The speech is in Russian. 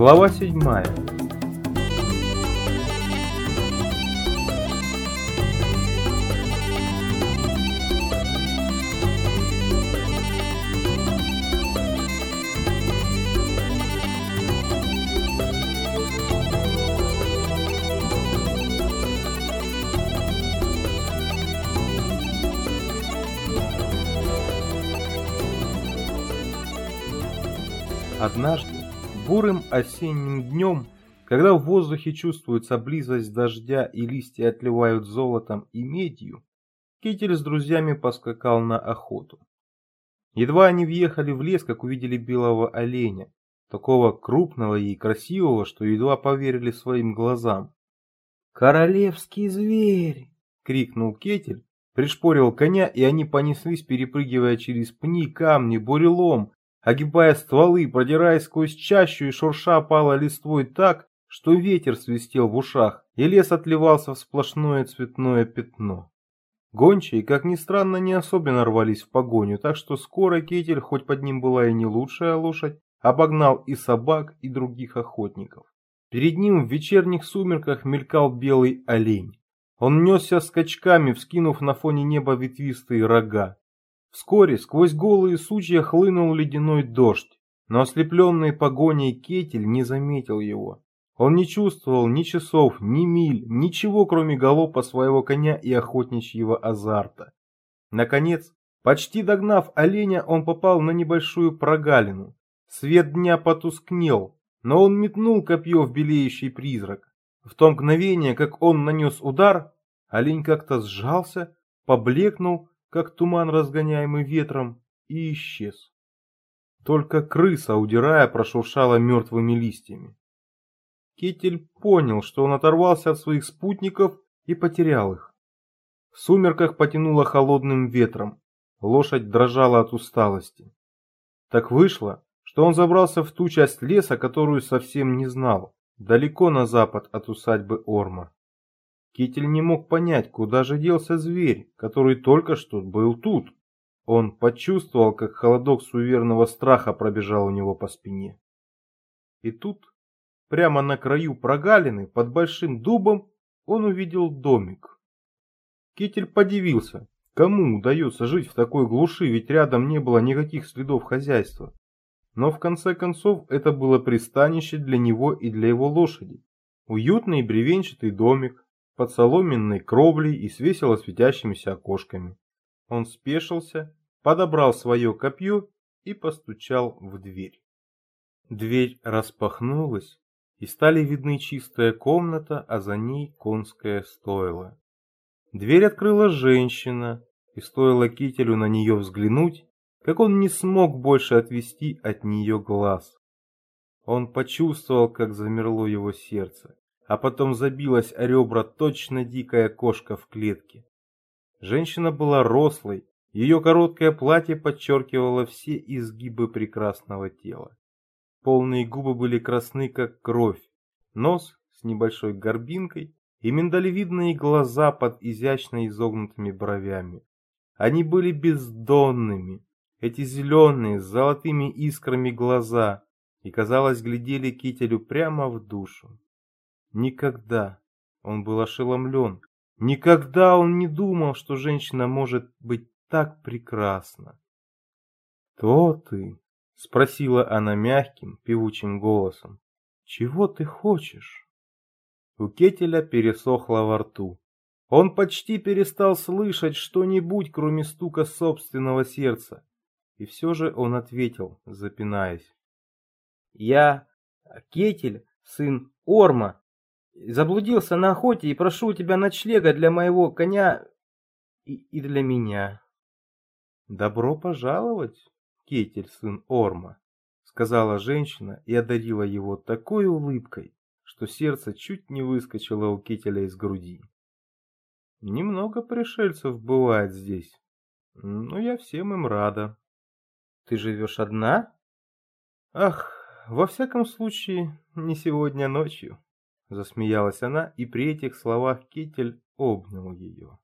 Глава седьмая. Однажды, бурым осенним днем, когда в воздухе чувствуется близость дождя и листья отливают золотом и медью, Китель с друзьями поскакал на охоту. Едва они въехали в лес, как увидели белого оленя, такого крупного и красивого, что едва поверили своим глазам. «Королевский зверь!» — крикнул Кетель, пришпорил коня, и они понеслись, перепрыгивая через пни, камни, бурелом, огибая стволы, продираясь сквозь чащу и шурша пала листвой так, что ветер свистел в ушах, и лес отливался в сплошное цветное пятно. Гончие, как ни странно, не особенно рвались в погоню, так что скоро Кетель, хоть под ним была и не лучшая лошадь, обогнал и собак, и других охотников. Перед ним в вечерних сумерках мелькал белый олень. Он несся скачками, вскинув на фоне неба ветвистые рога. Вскоре сквозь голые сучья хлынул ледяной дождь, но ослепленный погоней кетель не заметил его. Он не чувствовал ни часов, ни миль, ничего, кроме галопа своего коня и охотничьего азарта. Наконец, почти догнав оленя, он попал на небольшую прогалину. Свет дня потускнел, но он метнул копье в белеющий призрак. В то мгновение, как он нанес удар, олень как-то сжался, поблекнул как туман, разгоняемый ветром, и исчез. Только крыса, удирая, прошуршала мертвыми листьями. Кетель понял, что он оторвался от своих спутников и потерял их. В сумерках потянуло холодным ветром, лошадь дрожала от усталости. Так вышло, что он забрался в ту часть леса, которую совсем не знал, далеко на запад от усадьбы Орма. Китель не мог понять, куда же делся зверь, который только что был тут. Он почувствовал, как холодок суеверного страха пробежал у него по спине. И тут, прямо на краю прогалины, под большим дубом, он увидел домик. Китель подивился, кому удается жить в такой глуши, ведь рядом не было никаких следов хозяйства. Но в конце концов это было пристанище для него и для его лошади. Уютный бревенчатый домик, под соломенной кровлей и с весело светящимися окошками. Он спешился, подобрал свое копье и постучал в дверь. Дверь распахнулась, и стали видны чистая комната, а за ней конское стойло. Дверь открыла женщина, и стоило кителю на нее взглянуть, как он не смог больше отвести от нее глаз. Он почувствовал, как замерло его сердце а потом забилась о ребра точно дикая кошка в клетке. Женщина была рослой, ее короткое платье подчеркивало все изгибы прекрасного тела. Полные губы были красны, как кровь, нос с небольшой горбинкой и миндалевидные глаза под изящно изогнутыми бровями. Они были бездонными, эти зеленые с золотыми искрами глаза, и, казалось, глядели кителю прямо в душу. Никогда он был ошеломлен. Никогда он не думал, что женщина может быть так прекрасна. «Кто ты?» — спросила она мягким, певучим голосом. «Чего ты хочешь?» У Кетеля пересохло во рту. Он почти перестал слышать что-нибудь, кроме стука собственного сердца. И все же он ответил, запинаясь. «Я Кетель, сын Орма, Заблудился на охоте и прошу у тебя ночлега для моего коня и, и для меня. Добро пожаловать, Кетель, сын Орма, сказала женщина и одарила его такой улыбкой, что сердце чуть не выскочило у Кетеля из груди. Немного пришельцев бывает здесь, но я всем им рада. Ты живешь одна? Ах, во всяком случае, не сегодня ночью. Засмеялась она, и при этих словах Кетель обнял ее.